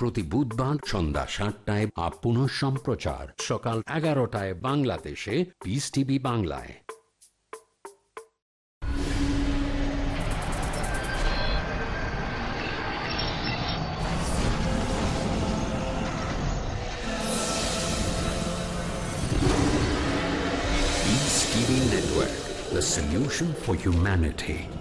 প্রতি বুধবার সন্ধ্যা সাতটায় আপ পুনঃ সম্প্রচার। সকাল এগারোটায় বাংলাদেশে। পিস টিভি বাংলায়। The solution for humanity.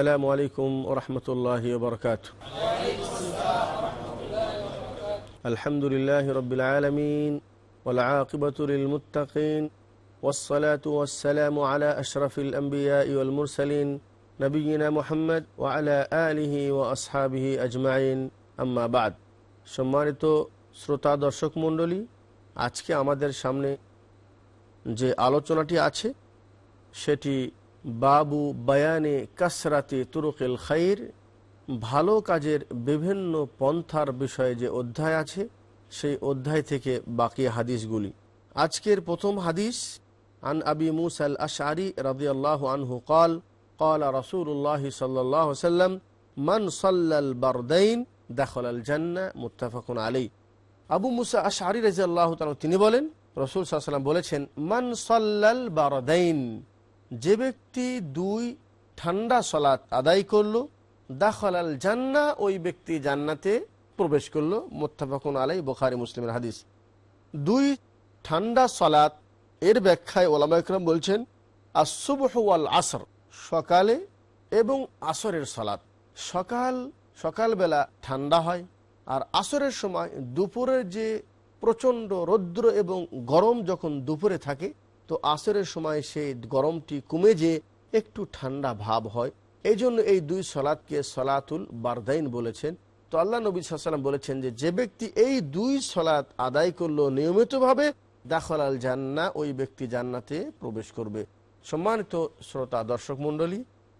السلام عليكم ورحمة الله وبركاته الحمد لله رب العالمين والعاقبة للمتقين والصلاة والسلام على أشرف الأنبياء والمرسلين نبينا محمد وعلى آله وأصحابه أجمعين أما بعد সম্মানিত শ্রোতা দর্শক মণ্ডলী আজকে আমাদের সামনে যে আলোচনাটি আছে সেটি বাবু বয়ানে কাসরাতি তুরুকেল খাইর, ভালো কাজের বিভিন্ন পন্থার বিষয়ে যে অধ্যায় আছে, সেই অধ্যায় থেকে বাকি হাদিসগুলি। আজকের প্রথম হাদিস, আন আবি মুসাল আশারি রাজিয়াল্লাহ আনহু কল কল রসুল্লাহ সাল্লাহ সাল্লাম মান সাল্লাল বারদাইন দাখল আল জান্না মুত্তাফাকুন আলী আবু মুসা আশারি রাজিয়াল্লাহ তিনি বলেন, রসুল সাল্লাম বলেছেন, মান সাল্লাল বারদাইন যে ব্যক্তি দুই ঠান্ডা সলাৎ আদায় করল, দাখলাল জান্না ওই ব্যক্তি জান্নাতে প্রবেশ করল। মোত্তাফাকুন আলাই বোখারি মুসলিমের হাদিস। দুই ঠান্ডা সলাৎ, এর ব্যাখ্যায় ওলামা ইকরাম বলছেন আসুবহ ওয়াল আসর, সকালে এবং আসরের সলাৎ। সকাল, সকালবেলা ঠান্ডা হয়, আর আসরের সময় দুপুরের যে প্রচণ্ড রৌদ্র এবং গরম যখন দুপুরে থাকে তো আসরের সময় সেই গরমটি কমে যে একটু ঠান্ডা ভাব হয়। এই জন্য এই দুই সলাদকে সলাতুল বারদাইন বলেছেন। তো আল্লাহ নবী সাল্লাম বলেছেন যে যে ব্যক্তি এই দুই সলাৎ আদায় করল নিয়মিতভাবে দাখল আল জান্না ওই ব্যক্তি জান্নাতে প্রবেশ করবে। সম্মানিত শ্রোতা, দর্শক মণ্ডলী,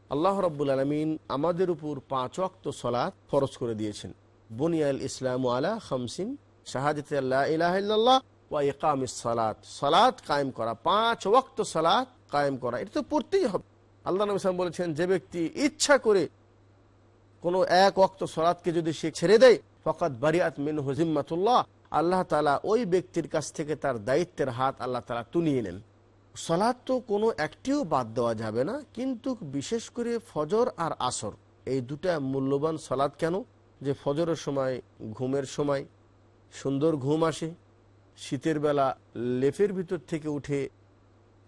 আল্লাহ রব্বুল আলমিন আমাদের উপর পাঁচ অক্ত সলাৎ ফরজ করে দিয়েছেন। বুনিয়াল ইসলাম আলা খামসিন শাহাদত আল্লাহ ওয়া ইকাম সালাত। সালাত কায়েম করা, পাঁচ ওয়াক্ত সালাত কায়েম করা, এটা তো পড়তেই হবে। আল্লাহ নবী বলেছেন, যে ব্যক্তি ইচ্ছা করে কোনো এক ওয়াক্ত সালাতকে যদি সে ছেড়ে দেয় ফকাত বারিয়াত মিন হজিম্মাতুল্লাহ আল্লাহ তালা ওই ব্যক্তির কাছ থেকে তার দায়িত্বের হাত আল্লাহ তালা তুলিয়ে নেন। সলাদ তো কোনো একটিও বাদ দেওয়া যাবে না, কিন্তু বিশেষ করে ফজর আর আসর, এই দুটা মূল্যবান সলাদ কেন? যে ফজরের সময়, ঘুমের সময় সুন্দর ঘুম আসে শীতের বেলা লেফের ভিতর থেকে উঠে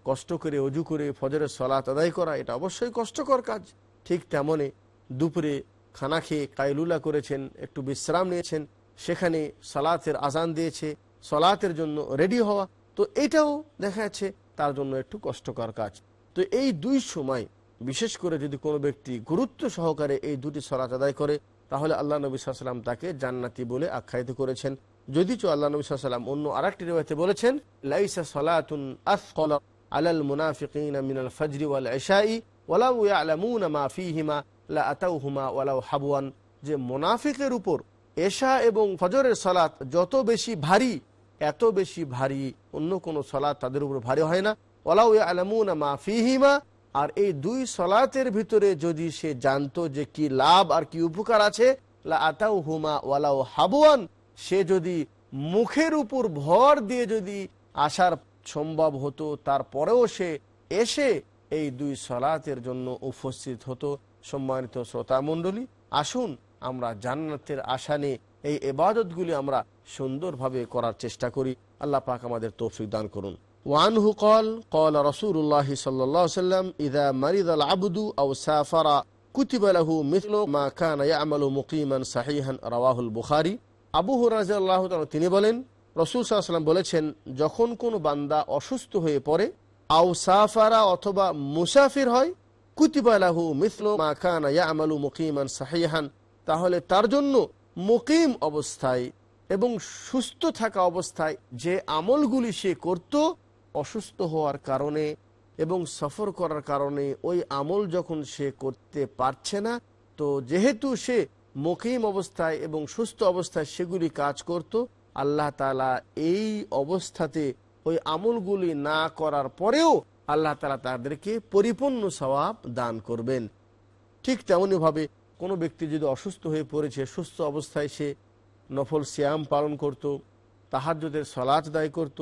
কষ্ট করে অজু করে ফজরের সলাত আদায় করা, এটা অবশ্যই কষ্টকর কাজ। ঠিক তেমনে দুপুরে খানা খেয়ে কায়লুলা করেছেন, একটু বিশ্রাম নিয়েছেন, সেখানে সালাতের আজান দিয়েছে, সলাতের জন্য রেডি হওয়া। তো এটাও দেখা যাচ্ছে তার জন্য একটু কষ্টকর কাজ। তো এই দুই সময়, বিশেষ করে যদি কোনো ব্যক্তি গুরুত্ব সহকারে এই দুটি সলাত আদায় করে, তাহলে আল্লাহ নবী সাল্লাম তাকে জান্নাতি বলে আখ্যায়িত করেছেন। যদি চো আল্লাহ নবী সাল্লাম অন্য আরেকটি রেওয়াতে বলেছেন, লাইসা সালাতুন আসকাল আলাল মুনাফিকিন মিনাল ফজরি ওয়াল ইশাই ওয়ালাউ ইয়ালামুনা মা ফীহিমা, লা আতাউহুমা ওয়ালাউ হাবওয়ান। যে মুনাফিকের উপর এশা এবং ফজরের সালাত যত বেশি ভারী, এত বেশি ভারী অন্য কোনো সলাৎ তাদের উপর ভারী হয় না। ওলাউ আলামুনা মা ফিহিমা, আর এই দুই সলাতের ভিতরে যদি সে জানতো যে কি লাভ আর কি উপকার আছে, লা আতাউ হুমা ওয়ালাউ হাবুয়ান সে যদি মুখের উপর ভর দিয়ে যদি আসার সম্ভব হতো, তারপরেও সে এসে এই দুই সলাতের জন্য উপস্থিত হতো। সম্মানিত শ্রোতা মণ্ডলী, আসুন আমরা জান্নাতের আশা নিয়ে এই এবাদতগুলি আমরা সুন্দরভাবে করার চেষ্টা করি। আল্লাহ পাক আমাদের তৌফিক দান করুন। ওয়ানহু কল কল রসুল্লাহ সাল্লাহ সাল্লাম ইদা মারিদ আল আবদু আউ সাফারা কুতিব লাহু মিথলু মা কানা ইয়ামালু মুকিমান সাহিহান রাওয়াহুল বুখারী। আবু হুরাজাল্লাহ তিনি বলেন, রসুল সাল্লাম বলেছেন, যখন কোনো বান্দা অসুস্থ হয়ে পড়ে আউ সাফারা অথবা মুসাফির হয় কুতিবালাহু মিসলো ইয়ামালু মুকিমান সাহিহান, তাহলে তার জন্য মুকিম অবস্থায় এবং সুস্থ থাকা অবস্থায় যে আমলগুলি সে করত, অসুস্থ হওয়ার কারণে এবং সফর করার কারণে ওই আমল যখন সে করতে পারছে না, তো যেহেতু সে মুকিম অবস্থায় এবং সুস্থ অবস্থায় সেগুলি কাজ করত। আল্লাহ তালা এই অবস্থাতে ওই আমলগুলি না করার পরেও আল্লাহ তালা তাদেরকে পরিপূর্ণ স্বভাব দান করবেন। ঠিক তেমনইভাবে কোনো ব্যক্তি যদি অসুস্থ হয়ে পড়েছে, সুস্থ অবস্থায় সে নফল শ্যাম পালন করত তাহাজ্যদের সলাচ দায় করত,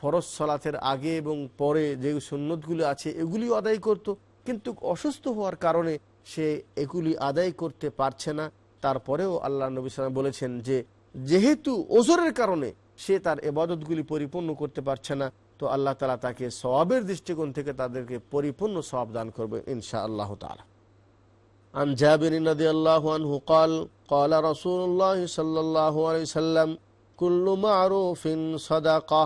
ফরজ সলাতের আগে এবং পরে যে সুন্নতগুলি আছে এগুলি আদায় করত, কিন্তু অসুস্থ হওয়ার কারণে সে এগুলি আদায় করতে পারছে না। তারপরেও আল্লাহ নবী সালাম বলেছেন যে যেহেতু ওজোরের কারণে সে তার এবাদতগুলি পরিপূর্ণ করতে পারছে না তো আল্লাহ তালা তাকে সবাবের দৃষ্টিকোণ থেকে তাদেরকে পরিপূর্ণ সবাব দান করবে ইনশা আল্লাহ তালা عن جابر رضي الله عنه قال قال رسول الله صلى الله عليه وسلم كل معروف صدقه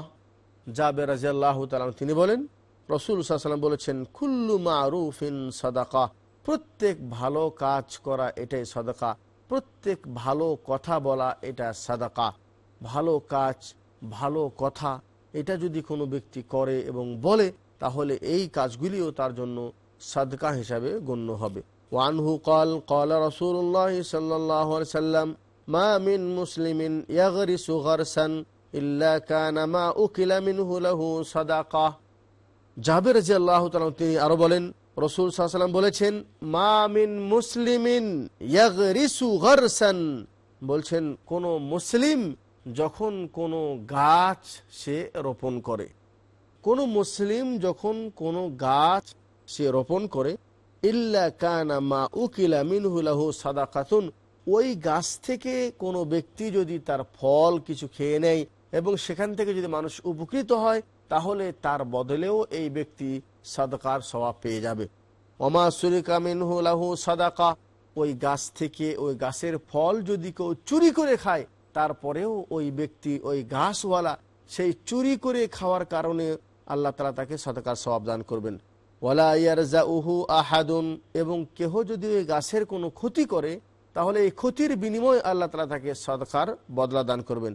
জাবের রাজিয়াল্লাহ তালাম তিনি বলেন রসুল সাল্লাম বলেছেন কুল্লু মারুফিন সদাকা প্রত্যেক ভালো কাজ করা এটাই সদাকা প্রত্যেক ভালো কথা বলা এটা সাদাকা। ভালো কাজ, ভালো কথা, এটা যদি কোনো ব্যক্তি করে এবং বলে, তাহলে এই কাজগুলিও তার জন্য সাদকা হিসাবে গণ্য হবে। ওয়ানহু কল কল রসুল্লাহ সাল্লাহ সাল্লাম, মা মিন মুসলিমিন ইয়াগরিসু গারসান ইল্লা কানা মা উকিলা মিনহু লাহু সাদাকা। জাবের রাজি আল্লাহ তিনি আরও বলেন রসুল সাল্লাম বলেছেন, মা মিন মুসলিমিন বলছেন, কোন মুসলিম যখন কোনো গাছ সে রোপণ করে, কোন মুসলিম যখন কোনো গাছ সে রোপণ করে, ইল্লা কানা মা উকিলা মিনহুলাহু সাদাকাতুন। ওই গাছ থেকে কোনো ব্যক্তি যদি তার ফল কিছু খেয়ে নেয় এবং সেখান থেকে যদি মানুষ উপকৃত হয় তাহলে তার বদলেও এই ব্যক্তি সাদকার স্বভাব পেয়ে যাবে। অমা সুরিকা মিনহুলাহু সাদাকা। ওই গাছ থেকে ওই গাছের ফল যদি কেউ চুরি করে খায়, তারপরেও ওই ব্যক্তি, ওই ঘাসওয়ালা সেই চুরি করে খাওয়ার কারণে আল্লাহ তালা তাকে সদকার স্বভাব দান করবেন। ওয়ালা ইয়ারজা উহু আহাদুন। এবং কেহ যদি ওই গাছের কোনো ক্ষতি করে, তাহলে এই ক্ষতির বিনিময়ে আল্লাহ তালা তাকে সদকার বদলা দান করবেন।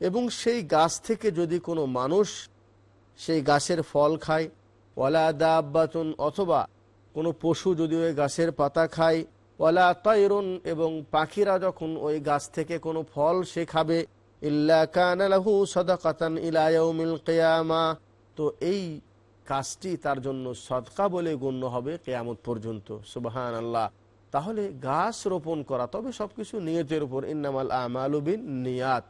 এবং সেই গাছ থেকে যদি কোনো মানুষ সেই গাছের ফল খায় ওলা ওয়ালা দাব্বাতুন, অথবা কোনো পশু যদি ওই গাছের পাতা খায়, ওয়ালা তৈরুন এবং পাখিরা যখন ওই গাছ থেকে কোনো ফল সে খাবে, ইল্লা কানালাহু সদাকাতান ইলায়মিল কেয়ামা, তো এই কাজটি তার জন্য সদকা বলে গণ্য হবে কেয়ামত পর্যন্ত। সুবাহান আল্লাহ তাহলে গাছ রোপণ করা, তবে সবকিছু নিয়তের উপর, ইন্নামাল আমালুবিন নিয়াত।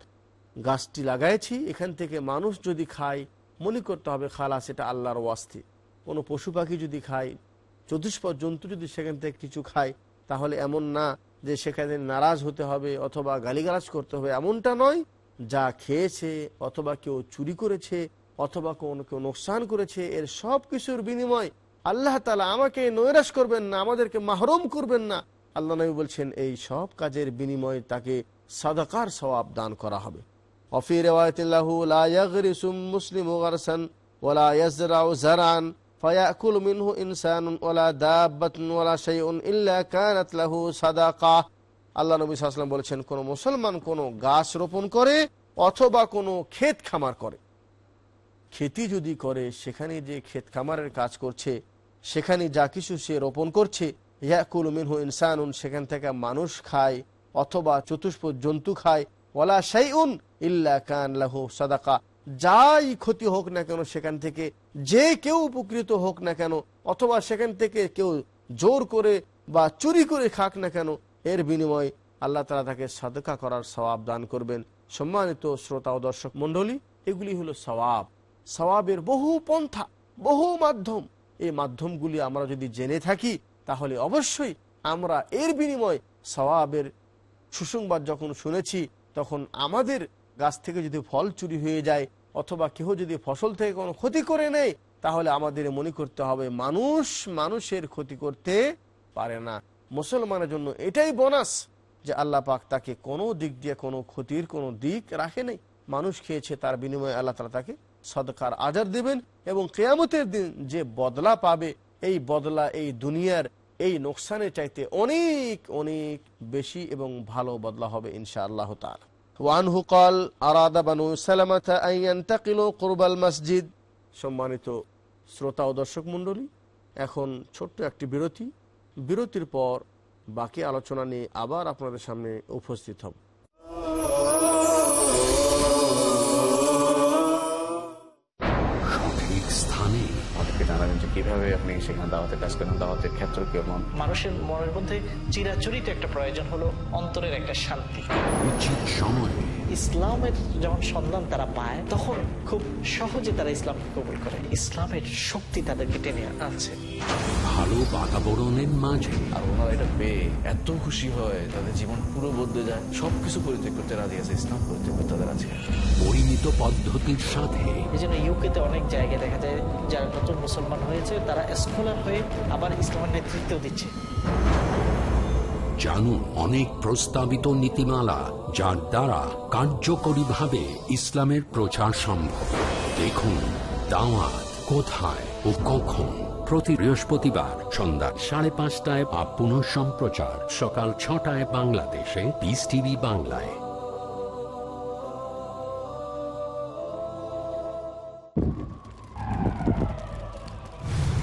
গাছটি লাগাইছি, এখান থেকে মানুষ যদি খায় মনে করতে হবে খালা, সেটা আল্লাহর ওয়াস্তি। কোনো পশু পাখি যদি খায়, চতুষ্পদ জন্তু যদি সেখান থেকে কিছু খায়, তাহলে এমন না যে সেখানে নারাজ হতে হবে অথবা গালিগালাজ করতে হবে, এমনটা নয়। যা খেয়েছে অথবা কেউ চুরি করেছে অথবা কোনো কেউ নোকসান করেছে, এর সব কিছুর বিনিময় আল্লাহ তালা আমাকে নৈরাশ করবেন না, আমাদেরকে মাহরুম করবেন না। আল্লাহ নবী বলছেন, এই সব কাজের বিনিময়ে তাকে সাদাকার সওয়াব দান করা হবে। অফি রেওয়ায়তিল্লাহু লা ইয়াগরিসু মুসলিমু গারসান ওয়ালা ইয়াজরাউ জারান ফায়াকুল মিনহু ইনসানুন ওয়ালা দাব্বাতুন ওয়ালা শাইউন ইল্লা কানাত লাহু সাদাকা আল্লাহ নবী সাল্লাল্লাহু বলেছেন, কোন মুসলমান কোন গাছ রোপণ করে অথবা কোনো ক্ষেত খামার করে। খেতি যদি করে, সেখানে যে ক্ষেত খামারের কাজ করছে, সেখানে যা কিছু সে রোপণ করছে, ইয়াকুল মিনহু ইনসানুন, সেখান থেকে মানুষ খায় অথবা চতুষ্প জন্তু খায় ওলা শাইউন ইল্লা কান লাহু সাদাকা। যাই ক্ষতি হোক না কেন সেখান থেকে, যে কেউ উপকৃত হোক না কেন, অথবা সেখান থেকে কেউ জোর করে বা চুরি করে খাক না কেন, এর বিনিময় আল্লাহ তালা তাকে সাদকা করার সওয়াব দান করবেন। সম্মানিত শ্রোতা ও দর্শক মন্ডলী এগুলি হলো সওয়াব। সওয়াবের বহু পন্থা, বহু মাধ্যম। এই মাধ্যমগুলি আমরা যদি জেনে থাকি, তাহলে অবশ্যই আমরা এর বিনিময় সওয়াবের সুসংবাদ যখন শুনেছি তখন আমাদের গাছ থেকে যদি ফল চুরি হয়ে যায় অথবা কেউ যদি ফসল থেকে কোনো ক্ষতি করে নেয়, তাহলে আমাদের মনে করতে হবে মানুষ মানুষের ক্ষতি করতে পারে না। মুসলমানের জন্য এটাই বোনাস যে আল্লাহ পাক তাকে কোনো দিক দিয়ে কোনো ক্ষতির কোনো দিক রাখে নাই। মানুষ খেয়েছে, তার বিনিময়ে আল্লাহ তালা তাকে সদকার আজার দেবেন এবং কেয়ামতের দিন যে বদলা পাবে, এই বদলা, এই দুনিয়ার এই নোকসানের চাইতে অনেক অনেক বেশি এবং ভালো বদলা হবে ইনশা আল্লাহ তালা ওয়ানহু কল আরাদা বানু সালামাতা আইয়ান্তাকিলো কুরবাল মসজিদ সম্মানিত শ্রোতা ও দর্শক মণ্ডলী, এখন ছোট্ট একটি বিরতি। বিরতির পর বাকি আলোচনা নিয়ে আবার আপনাদের সামনে উপস্থিত হব। সেখানে দাওয়াতের কাজ করেন দাওয়াতের ক্ষেত্র কেমন মানুষের মনের মধ্যে চিরাচরিত একটা প্রয়োজন হলো অন্তরের একটা শান্তি উচিত সময়ে ইসলামের যখন সন্ধান তারা পায় তখন খুব সহজে তারা ইসলাম কবুল করে ইসলামের শক্তি তাদেরকে টেনে আনছে ভালো বাতাবরণের মাঝে। আর ওনারা এটা পেয়ে এত খুশি হয় তাদের জীবন পুরো বদলে যায়। সবকিছু পরিত্যাগ করতে রাজি আছে ইসলাম পরিত্যাগ করতে তাদের আছে। পরিমিত পদ্ধতির সাথে। এই জন্য ইউকেতে অনেক জায়গায় দেখা যায় যারা নতুন মুসলমান হয়েছে তারা স্কলার হয়ে আবার ইসলামের নেতৃত্ব দিচ্ছে। জানুন অনেক প্রস্তাবিত নীতিমালা যার দ্বারা কার্যকরীভাবে ইসলামের প্রচার সম্ভব। দেখুন দাওয়াত কোথায় ও কখন। প্রতি বৃহস্পতিবার সন্ধ্যা সাড়ে পাঁচটায় বা পুনঃ সম্প্রচার সকাল ছটায় বাংলাদেশে পিস টিভি বাংলায়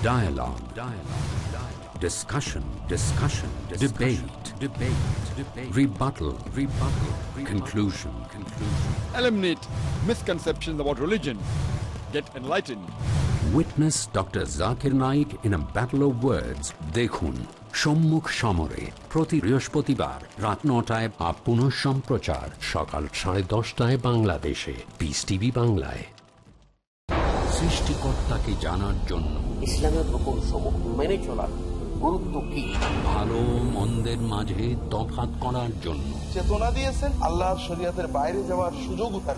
Dialogue. Dialogue. Dialogue. Discussion. Discussion. Discussion. Debate. Debate. Debate. Rebuttal. Rebuttal. Rebuttal. Conclusion. Conclusion. eliminate misconceptions about religion, get enlightened. Witness doctor Zakir Naik in a battle of words. দেখুন সম্মুখ সমরে প্রতি বৃহস্পতিবার রাত নটায় বা পুনঃ সম্প্রচার সকাল সাড়ে দশটায় বাংলাদেশে পিস টিভি বাংলায় সৃষ্টিকর্তাকে জানার জন্য ইসলামের হুকুম সমূহ মেনে চলার গুরুত্ব কি ভালো মন্দের মাঝে তফাত করার জন্য চেতনা দিয়েছেন আল্লাহর শরীয়তের বাইরে যাওয়ার সুযোগও তার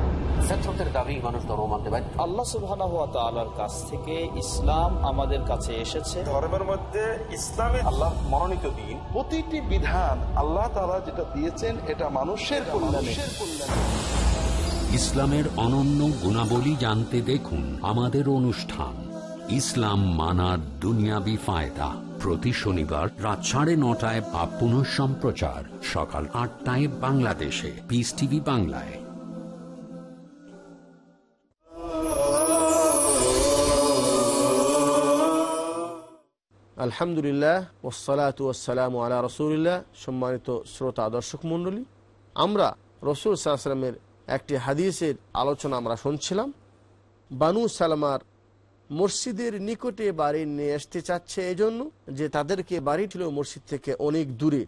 ফেতরতের দাবি মানুষ ধর্ম মানতে বাধ্য আল্লাহ সুবহানাহু ওয়া তাআলার কাছ থেকে ইসলাম আমাদের কাছে এসেছে। ধর্মের মধ্যে ইসলামে আল্লাহ মনোনীত দিন প্রতিটি বিধান আল্লাহ তারা যেটা দিয়েছেন এটা মানুষের কল্যাণে। ইসলামের অনন্য গুণাবলী জানতে দেখুন আমাদের অনুষ্ঠান। ইসলাম মানার দুনিয়াবি ফায়দা। প্রতি শনিবার রাত সাড়ে নটায় বা পুনঃ সম্প্রচার সকাল আটটায় বাংলাদেশে। পিস টিভি বাংলায়। আলহামদুলিল্লাহ ওসালাত ওয়াসালাম আলা রসুলিল্লাহ। সম্মানিত শ্রোতা, দর্শক, মণ্ডলী, আমরা রসুল সাল্লামের একটি হাদিসের আলোচনা আমরা শুনছিলাম। বানু সালামার মসজিদের নিকটে বাড়ি নিয়ে আসতে চাচ্ছে এই জন্য যে তাদেরকে বাড়ি ছিল মসজিদ থেকে অনেক দূরে।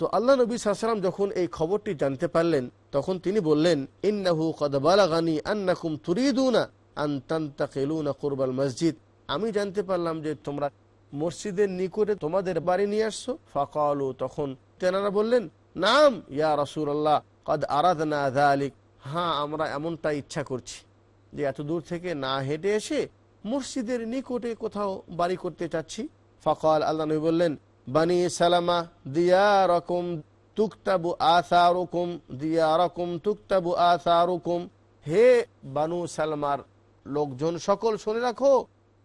তো আল্লাহ নবী সাল্লাম যখন এই খবরটি জানতে পারলেন, তখন তিনি বললেন, ইন্নাহু কদবালাগানি আন্নাকুম তুরিদুনা আন্তান্তাকিলুনা কুরবাল মসজিদ। আমি জানতে পারলাম যে তোমরা মসজিদের নিকটে তোমাদের বাড়ি নিয়ে আসছো? ফাকালু, তখন তেনারা বললেন, নাম, ইয়া রসুল্লাহ কদ আরাধনা আলিক হ্যাঁ আমরা এমনটা ইচ্ছা করছি যে এত দূর থেকে না হেঁটে এসে মসজিদের নিকটে কোথাও বাড়ি করতে চাচ্ছি। ফকাল, আল্লাহ নবী বললেন, বানি সালামা দিয়া রকম তুকতাবু আসারুকুম দিয়া রকম তুকতাবু আসারুকুম। হে বানু সালমার, লোকজন সকল শুনে রাখো,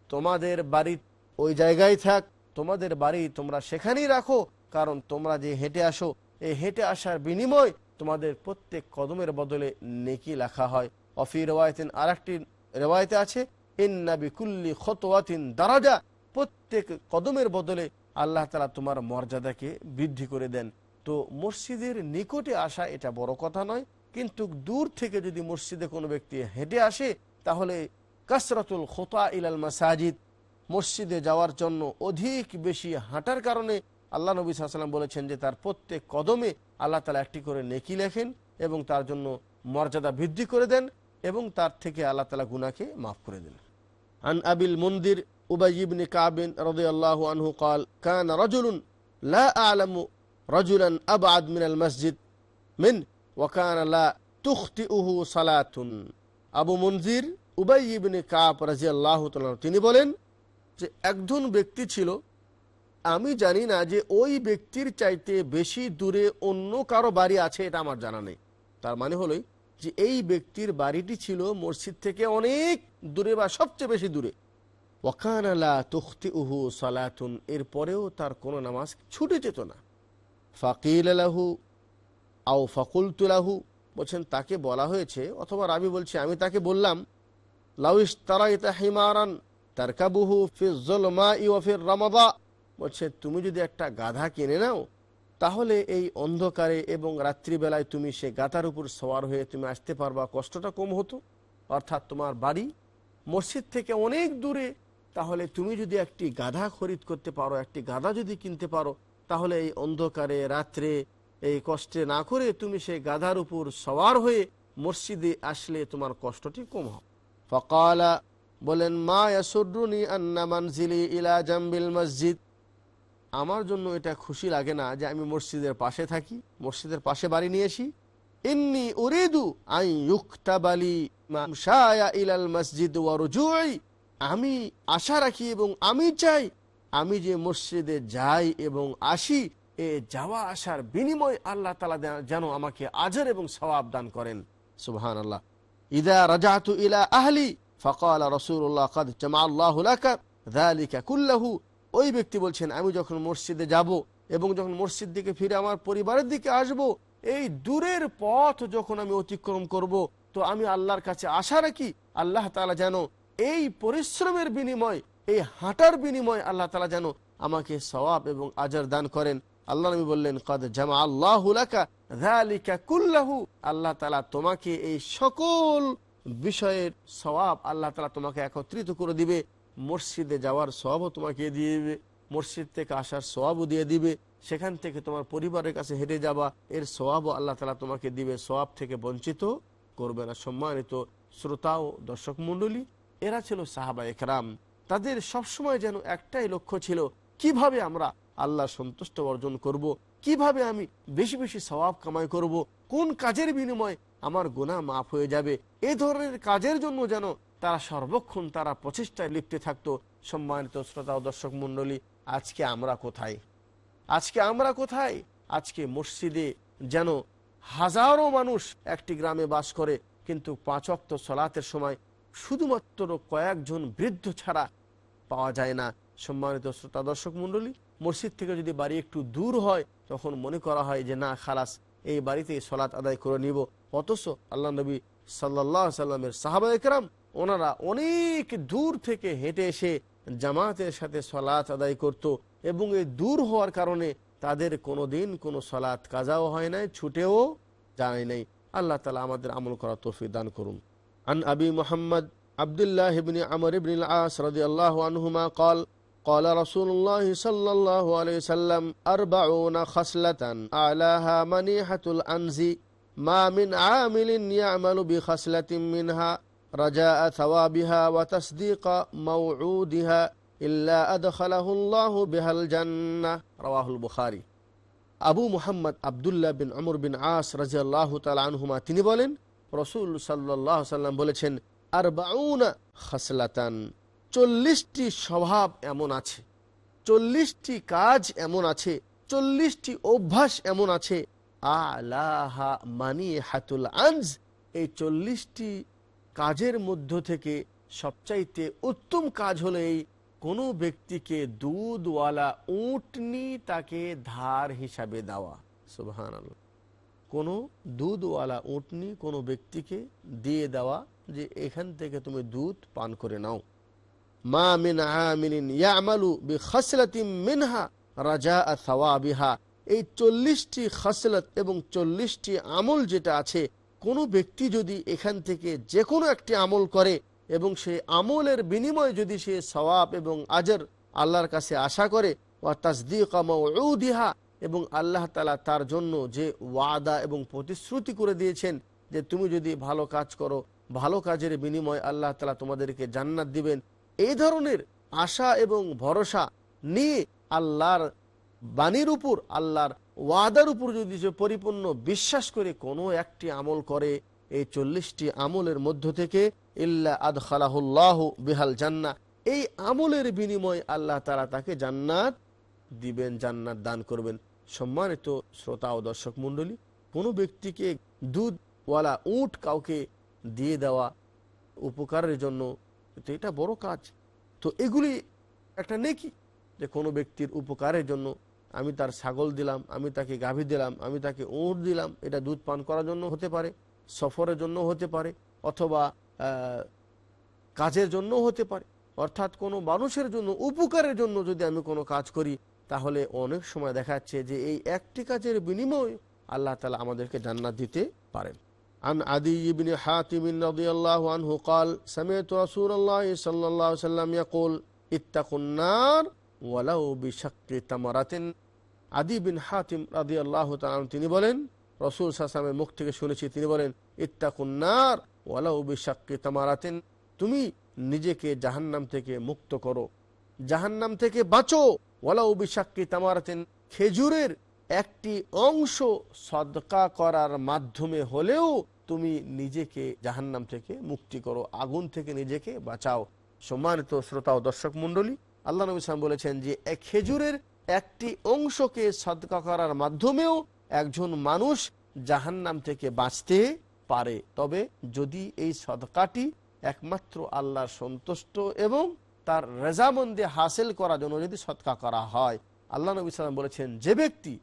তোমাদের বাড়ি ওই জায়গায় থাক, তোমাদের বাড়ি তোমরা সেখানেই রাখো, কারণ তোমরা যে হেঁটে আসো এই হেঁটে আসার বিনিময় তোমাদের প্রত্যেক কদমের বদলে নেকি লেখা হয়। অফি রেওয়ায়তিন আর একটি রেওয়ায়তে আছে ইন্নাবি কুল্লি খতোয়াতিন দারাজা প্রত্যেক কদমের বদলে আল্লাহ তালা তোমার মর্যাদাকে বৃদ্ধি করে দেন। তো মসজিদের নিকটে আসা এটা বড় কথা নয়, কিন্তু দূর থেকে যদি মসজিদে কোনো ব্যক্তি হেঁটে আসে, তাহলে কাসরাতুল খোতা ইলাল মাসাজিদ মসজিদে যাওয়ার জন্য অধিক বেশি হাঁটার কারণে আল্লাহ নবী সাল্লাম বলেছেন যে তার প্রত্যেক কদমে আল্লাহ তালা একটি করে নেকি লেখেন এবং তার জন্য মর্যাদা বৃদ্ধি করে দেন এবং তার থেকে আল্লাহ তালা গুনাকে মাফ করে দেন আন আবিল মন্দির উবাইবিন কাবিন রদাহ আনহু কাল, কান রজুলুন লা আলমু রজুলান আব আদমিন আল মসজিদ মিন ওকান লা তুখতি উহু সালাতুন। আবু মন্দির উবাই ইবনে কাপ রাজি আল্লাহ তিনি বলেন যে একজন ব্যক্তি ছিল, আমি জানি না যে ওই ব্যক্তির চাইতে বেশি দূরে অন্য কারও বাড়ি আছে, এটা আমার জানা নেই। তার মানে হলোই যে এই ব্যক্তির বাড়িটি ছিল মসজিদ থেকে অনেক দূরে বা সবচেয়ে বেশি দূরে। ওয়াকান আলা তুখতি উহু সালাতুন, এরপরেও তার কোনো নামাজ ছুটে যেত না। ফাকিল আলাহু আও ফাকুলতুলাহু বলছেন, তাকে বলা হয়েছে, অথবা রাবি বলছে, আমি তাকে বললাম লাউইস তারাইতা হিমারান তারকাবুহু ফির জলমা ইউফির রামাদা বলছে, তুমি যদি একটা গাধা কিনে নাও, তাহলে এই অন্ধকারে এবং রাত্রিবেলায় তুমি সে গাতার উপর সওয়ার হয়ে তুমি আসতে পারবা। কষ্টটা কম হতো। অর্থাৎ তোমার বাড়ি মসজিদ থেকে অনেক দূরে। তাহলে তুমি যদি একটি গাধা খরিদ করতে পারো, একটি গাধা যদি কিনতে পারো, তাহলে এই অন্ধকারে, রাত্রে এই কষ্টে না করে তুমি সেই গাধার উপর সওয়ার হয়ে মসজিদে আসলে তোমার কষ্টটি কম হবে। ফকালা বলেন, মা ইয়াসুরুনি আন্না মানজিলি ইলা জাম্বিল মসজিদ। আমার জন্য এটা খুশি লাগে না যে আমি মসজিদের পাশে থাকি, মসজিদের পাশে বাড়ি নিয়েছি ইন্নি উরিদু আই ইউক্তাবালি মামশায়া ইলাল মসজিদ ওয়া রুজুই আমি আশা রাখি এবং আমি চাই, আমি যে মসজিদে যাই এবং আসি, এ যাওয়া আসার বিনিময় আল্লাহ তালা যেন আমাকে আজর এবং সওয়াব দান করেন। সুবহান আল্লাহ ইদা রাজাতু ইলা আহলি। ফকাল রসুল্লাহ কদ জামা আল্লাহ লাকা কুল্লাহু। ওই ব্যক্তি বলছেন, আমি যখন মসজিদে যাব এবং যখন মসজিদ দিকে ফিরে আমার পরিবারের দিকে আসব, এই দূরের পথ যখন আমি অতিক্রম করব, তো আমি আল্লাহর কাছে আশা রাখি আল্লাহ তালা যেন এই পরিশ্রমের বিনিময়, এই হাঁটার বিনিময় আল্লাহ তালা যেন আমাকে সওয়াব এবং আজার দান করেন। আল্লাহ নবী বললেন, কদ জামা আল্লাহ কুল্লাহু। আল্লাহ তালা তোমাকে এই সকল বিষয়ের সওয়াব আল্লাহ তালা তোমাকে একত্রিত করে দিবে। মসজিদে যাওয়ার সবও তোমাকে দিয়ে দিবে। মসজিদ থেকে আসার সবাবও দিয়ে দিবে। সেখান থেকে তোমার পরিবারের কাছে হেরে যাবা। এর সবাবও আল্লাহ তালা তোমাকে দিবে। সবাব থেকে বঞ্চিত করবে না। সম্মানিত শ্রোতা ও দর্শক মণ্ডলী, এরা ছিল সাহাবা একরাম। তাদের সবসময় যেন একটাই লক্ষ্য ছিল, কীভাবে আমরা আল্লাহ সন্তুষ্ট অর্জন করব। কীভাবে আমি বেশি বেশি স্বভাব কামাই করব। কোন কাজের বিনিময় আমার গোনা মাফ হয়ে যাবে। এ ধরনের কাজের জন্য যেন তারা সর্বক্ষণ তারা প্রচেষ্টায় লিপ্তে থাকতো। সম্মানিত শ্রোতা ও দর্শক মন্ডলী আজকে আমরা কোথায়? আজকে আমরা কোথায়? আজকে মসজিদে যেন হাজারো মানুষ একটি গ্রামে বাস করে, কিন্তু পাঁচ অক্ত সলাতের সময় শুধুমাত্র কয়েকজন বৃদ্ধ ছাড়া পাওয়া যায় না। সম্মানিত শ্রোতা দর্শক মন্ডলী মসজিদ থেকে যদি বাড়ি একটু দূর হয়, তখন মনে করা হয় যে, না, খালাস এই বাড়িতে সলাৎ আদায় করে নিব অথচ আল্লাহ নবী সাল্লাহ সাল্লামের সাহাবা একরাম ওনারা অনেক দূর থেকে হেঁটে এসে জামাতের সাথে সলাৎ আদায় করত এবং এই দূর হওয়ার কারণে তাদের কোনো দিন কোনো সলাৎ কাজাও হয় নাই ছুটেও যায় নাই আল্লাহ তালা আমাদের আমল করা তৌফিক দান করুন عن أبي محمد عبد الله بن عمرو بن العاص رضي الله عنهما قال قال رسول الله صلى الله عليه وسلم أربعون خصلة أعلاها منيحة الأنز ما من عامل يعمل بخصلة منها رجاء ثوابها وتصديق موعودها إلا أدخله الله بها الجنة رواه البخاري আবু মুহাম্মদ আবদুল্লাহ বিন আমর বিন আস রাজি আল্লাহ আনহুমা তিনি বলেন রসুল সাল্লাহ সাল্লাম বলেছেন আর বাউনা খাসলাতান চল্লিশটি স্বভাব এমন আছে। চল্লিশটি কাজ এমন আছে, চল্লিশটি অভ্যাস এমন আছে। আলাহা মানি হাতুল আনজ, এই চল্লিশটি কাজের মধ্য থেকে সবচাইতে উত্তম কাজ হলো এই, কোনো ব্যক্তিকে দুধওয়ালা উটনি তাকে ধার হিসাবে দেওয়া। সুবহান কোনো দুধওয়ালা উটনি কোনো ব্যক্তিকে দিয়ে দেওয়া যে এখান থেকে তুমি দুধ পান করে নাও। মা মিন আমিলিন ইয়ামালু বিখাসলাতিম মিনহা রাজা থাওয়াবিহা এই চল্লিশটি খাসলত এবং চল্লিশটি আমল যেটা আছে, কোনো ব্যক্তি যদি এখান থেকে যে কোনো একটি আমল করে এবং সে আমলের বিনিময়ে যদি সে সওয়াব এবং আজর আল্লাহর কাছে আশা করে, ওয়া তাসদিকা মাউউদিহা এবং আল্লাহ তালা তার জন্য যে ওয়াদা এবং প্রতিশ্রুতি করে দিয়েছেন যে তুমি যদি ভালো কাজ করো, ভালো কাজের বিনিময়ে আল্লাহ তালা তোমাদেরকে জান্নাত দিবেন। এই ধরনের আশা এবং ভরসা নিয়ে আল্লাহর বাণীর উপর, আল্লাহর ওয়াদার উপর যদি সে পরিপূর্ণ বিশ্বাস করে কোনো একটি আমল করে, এই চল্লিশটি আমলের মধ্য থেকে ইল্লা আদ খালাহুল্লাহ বিহাল জান্না, এই আমলের বিনিময়ে আল্লাহ তারা তাকে জান্নাত দিবেন, জান্নাত দান করবেন। সম্মানিত শ্রোতা ও দর্শক মণ্ডলী, কোনো ব্যক্তিকে দুধওয়ালা উট কাউকে দিয়ে দেওয়া উপকারের জন্য তো এটা বড় কাজ। তো এগুলি একটা নেকি যে কোনো ব্যক্তির উপকারের জন্য আমি তার ছাগল দিলাম, আমি তাকে গাভী দিলাম, আমি তাকে উঁট দিলাম, এটা দুধ পান করার জন্য হতে পারে, সফরের জন্য হতে পারে, অথবা কাজের জন্য হতে পারে। অর্থাৎ কোনো মানুষের জন্য, উপকারের জন্য যদি আমি কোনো কাজ করি, তাহলে অনেক সময় দেখা যাচ্ছে যে এই একটি কাজের বিনিময় আল্লাহ তালা আমাদেরকে জান্নাত দিতে পারেন। عن عدي بن حاتم رضي الله عنه قال سمعت رسول الله صلى الله عليه وسلم يقول اتقوا النار ولو بشق تمرة আদি বিন হাতিম রাদি আল্লাহ তিনি বলেন রসুল সাসামের মুখ থেকে শুনেছি তিনি বলেন ইত্তাকুন্নার ওয়ালাউ বিশাক্কি তামারাতেন তুমি নিজেকে জাহান্নাম থেকে মুক্ত করো জাহান্নাম থেকে বাঁচো ওয়ালাউ বিশাক্কি তামারাতেন খেজুরের একটি অংশ সদকা করার মাধ্যমে হলেও তুমি নিজেকে জাহান্নাম থেকে মুক্তি করো, আগুন থেকে নিজেকে বাঁচাও। সম্মানিত শ্রোতা ও দর্শক মন্ডলী আল্লাহ নবী সালাম বলেছেন যে, এক খেজুরের একটি অংশকে সদকা করার মাধ্যমেও একজন মানুষ জাহান্নাম থেকে বাঁচতে পারে। তবে যদি এই সদকাটি একমাত্র আল্লাহর সন্তুষ্ট এবং তার রেজামন্দে হাসিল করার জন্য যদি সৎকা করা হয়, আল্লাহ নবী সালাম বলেছেন, যে ব্যক্তি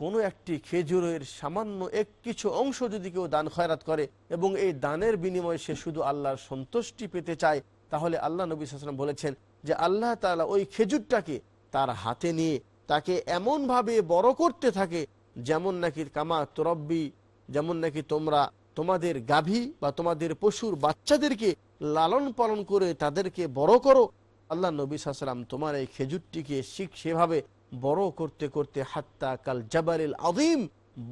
কোনো একটি খেজুরের সামান্য এক কিছু অংশ যদি কেউ দান খয়রাত করে এবং এই দানের বিনিময়ে সে শুধু আল্লাহর সন্তুষ্টি পেতে চায়, তাহলে আল্লাহ নবী সালাম বলেছেন যে আল্লাহ তালা ওই খেজুরটাকে তার হাতে নিয়ে তাকে এমনভাবে বড় করতে থাকে যেমন নাকি কামা তরব্বি, যেমন নাকি তোমরা তোমাদের গাভী বা তোমাদের পশুর বাচ্চাদেরকে লালন পালন করে তাদেরকে বড় করো। আল্লাহ নবী সাল্লাম তোমার এই খেজুরটিকে শিখ সেভাবে বড় করতে করতে হাত্তা কাল জাবারিল আদিম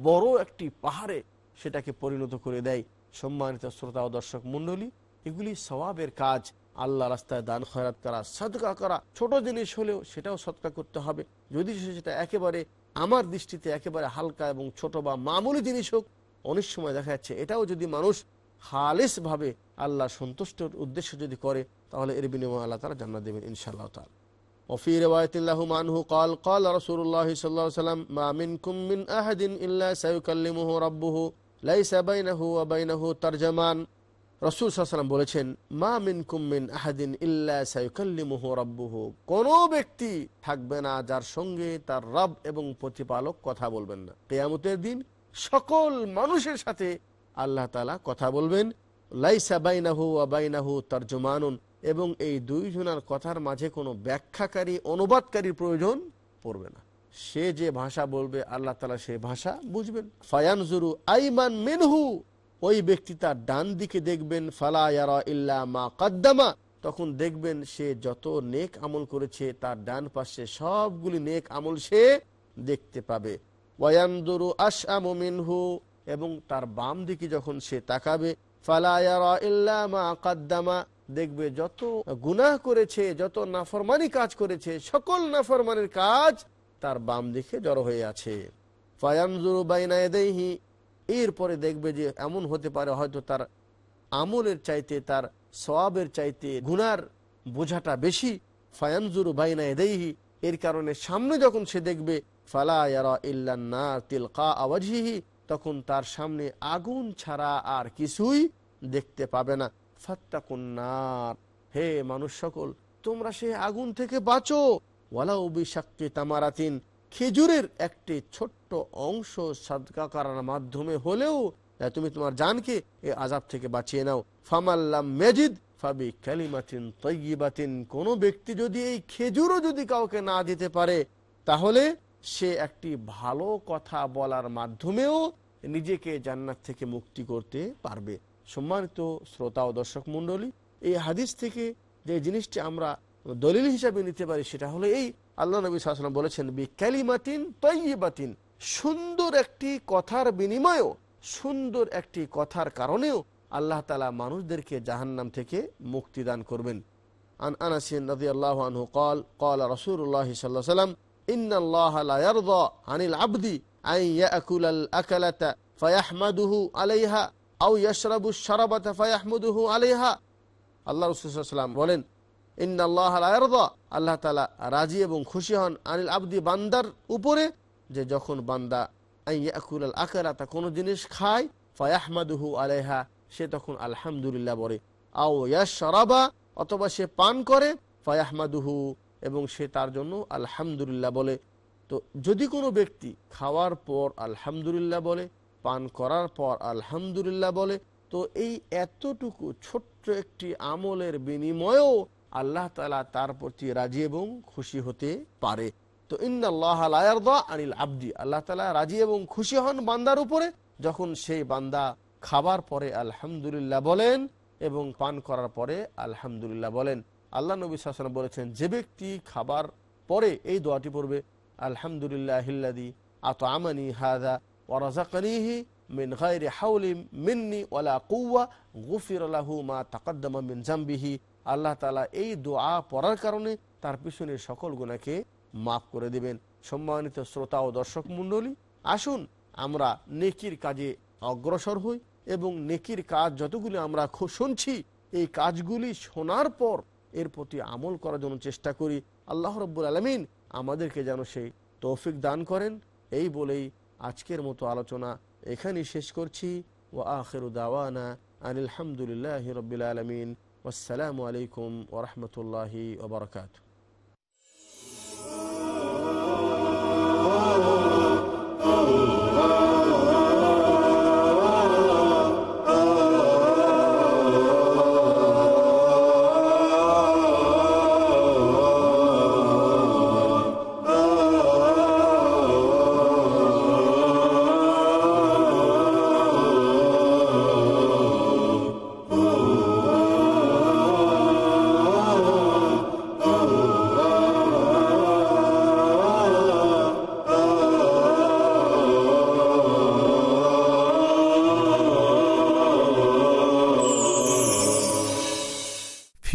বড় একটি পাহাড়ে সেটাকে পরিণত করে দেয়। সম্মানিত শ্রোতা ও দর্শক মন্ডলী এগুলি সবাবের কাজ। আল্লাহ রাস্তায় দান, খয়রাত করা, সদকা করা, ছোট জিনিস হলেও সেটাও সৎকা করতে হবে। যদি সেটা একেবারে আমার দৃষ্টিতে একেবারে হালকা এবং ছোট বা মামুলি জিনিস হোক, অনেক সময় দেখা যাচ্ছে এটাও যদি মানুষ হালেস ভাবে আল্লাহ সন্তুষ্টর উদ্দেশ্য যদি করে, তাহলে এর বিনিময়ে আল্লাহ তারা জান্নাত দেবেন ইনশাআল্লাহ তাআলা। وفي رواية له عنه قال قال رسول الله صلى الله عليه وسلم ما منكم من أحد إلا سيكلمه ربه ليس بينه وبينه ترجمان রসুল সাল্লাম বলেছেন মা মিন কুমিন আহাদিন ইল্লা সাইকাল্লিমুহু রাব্বুহু কোন ব্যক্তি থাকবে না যার সঙ্গে তার রব এবং প্রতিপালক কথা বলবেন না কেয়ামতের দিন সকল মানুষের সাথে আল্লাহ তালা কথা বলবেন লাইসা বাইনাহু ওয়া বাইনাহু তর্জমানুন এবং এই দুইজনার কথার মাঝে কোনো ব্যাখ্যাকারী, অনুবাদকারীর প্রয়োজন পড়বে না। সে যে ভাষা বলবে, আল্লাহ তালা সে ভাষা বুঝবেন। ফায়ানজুরু আইমান মিনহু, ওই ব্যক্তি তার ডান দিকে দেখবেন, ফালা ইল্লা মা কাদ্দামা। তখন দেখবেন সে যত নেক আমল করেছে, তার ডান পাশে সবগুলি নেক আমল সে দেখতে পাবে। ওয়ান্দুরু আশআমু মিনহু, এবং তার বাম দিকে যখন সে তাকাবে, ফালা ইল্লা মা কাদ্দামা দেখবে যত গুনাহ করেছে, যত নাফরমানি কাজ করেছে, সকল নাফরমানির কাজ তার বাম দিকে জড়ো হয়ে আছে। বাইনা এরপরে দেখবে যে এমন হতে পারে হয়তো তার আমলের চাইতে, তার সবাবের চাইতে গুনার বোঝাটা বেশি। ফায়ানজুরু বাইনা এদেহি এর কারণে সামনে যখন সে দেখবে, ফালা তিলকা আওয়াজহিহি, তখন তার সামনে আগুন ছাড়া আর কিছুই দেখতে পাবে না। ফাত্তাকুন্নার। হে মানুষ সকল, তোমরা সে আগুন থেকে বাঁচো। ওয়ালাউ বিশাক্তি তামারাতিন, খেজুরের একটি ছোট্ট অংশ সাদকা করার মাধ্যমে হলেও তুমি তোমার জানকে এ আজাব থেকে বাঁচিয়ে নাও। ফামাল্লাম মেজিদ ফাবি ক্যালিমাতিন তৈবাতিন কোনো ব্যক্তি যদি এই খেজুরও যদি কাউকে না দিতে পারে, তাহলে সে একটি ভালো কথা বলার মাধ্যমেও নিজেকে জান্নাত থেকে মুক্তি করতে পারবে। সম্মানিত শ্রোতা ও দর্শক মণ্ডলী এই হাদিস থেকে যে জিনিসটি আমরা দলিল হিসাবে নিতে পারি সেটা হলো এই আল্লাহ নবী সাল্লাম বলেছেন বি ক্যালিমাতিন তৈবাতিন সুন্দর একটি কথার বিনিময়ও সুন্দর একটি কথার কারণেও আল্লাহ তালা মানুষদেরকে জাহান্নাম থেকে মুক্তি দান করবেন عن أنس رضي الله عنه قال قال رسول الله صلى الله عليه وسلم إن الله لا يرضى عن العبد أن يأكل الأكلة فيحمده عليها আউ ইয়াশরাবু সারাবা তাফাই আহমুদুহু আল্লাহ রসুলাম বলেন ইন্না আল্লাহ আয়রদা আল্লাহ তালা রাজি এবং খুশি হন আনিল আব্দি বান্দার উপরে, যে যখন বান্দা আইয়াকুল আল কোনো জিনিস খায়, ফায়াহমাদুহু আলেহা সে তখন আলহামদুলিল্লাহ বলে। আও ইয়াশরাবা, অথবা সে পান করে, ফায়াহমাদুহু, এবং সে তার জন্য আলহামদুলিল্লাহ বলে। তো যদি কোনো ব্যক্তি খাওয়ার পর আলহামদুলিল্লাহ বলে পান করার পর আলহামদুলিল্লাহ বলে, তো এই এতটুকু ছোট্ট একটি আমলের বিনিময়েও আল্লাহ তালা তার প্রতি রাজি এবং খুশি হতে পারে। তো আনিল আব্দি। আল্লাহ তালা রাজি এবং খুশি হন বান্দার উপরে। যখন সেই বান্দা খাবার পরে আলহামদুলিল্লাহ বলেন এবং পান করার পরে আলহামদুলিল্লাহ বলেন, আল্লাহ নবী সাল্লাম বলেছেন, যে ব্যক্তি খাবার পরে এই দোয়াটি পড়বে আলহামদুলিল্লাহ হিল্লাদি আত আমানি হাদা ওরাজাকানিহি মিন গায়রি হাউলি মিন্নি ওয়ালা কুওয়া গুফির লাহু মা তাকদ্দামা মিন জামবিহি আল্লাহ তাআলা এই দোয়া পড়ার কারণে তার পিছনে সকল গুনাহকে মাফ করে দিবেন। সম্মানিত শ্রোতা ও দর্শক মণ্ডলী, আসুন আমরা নেকির কাজে অগ্রসর হই এবং নেকির কাজ যতগুলি আমরা শুনছি, এই কাজগুলি শোনার পর এর প্রতি আমল করার জন্য চেষ্টা করি। আল্লাহ রব্বুল আলমিন আমাদেরকে যেন সেই তৌফিক দান করেন। এই বলেই আজকের মতো আলোচনা এখানেই শেষ করছি। ও আখের দাওয়ানা আনিলহামদুলিল্লাহ রবিল আলমিন। আসসালামু আলাইকুম ওরহমতুল্লাহি ওবরকাত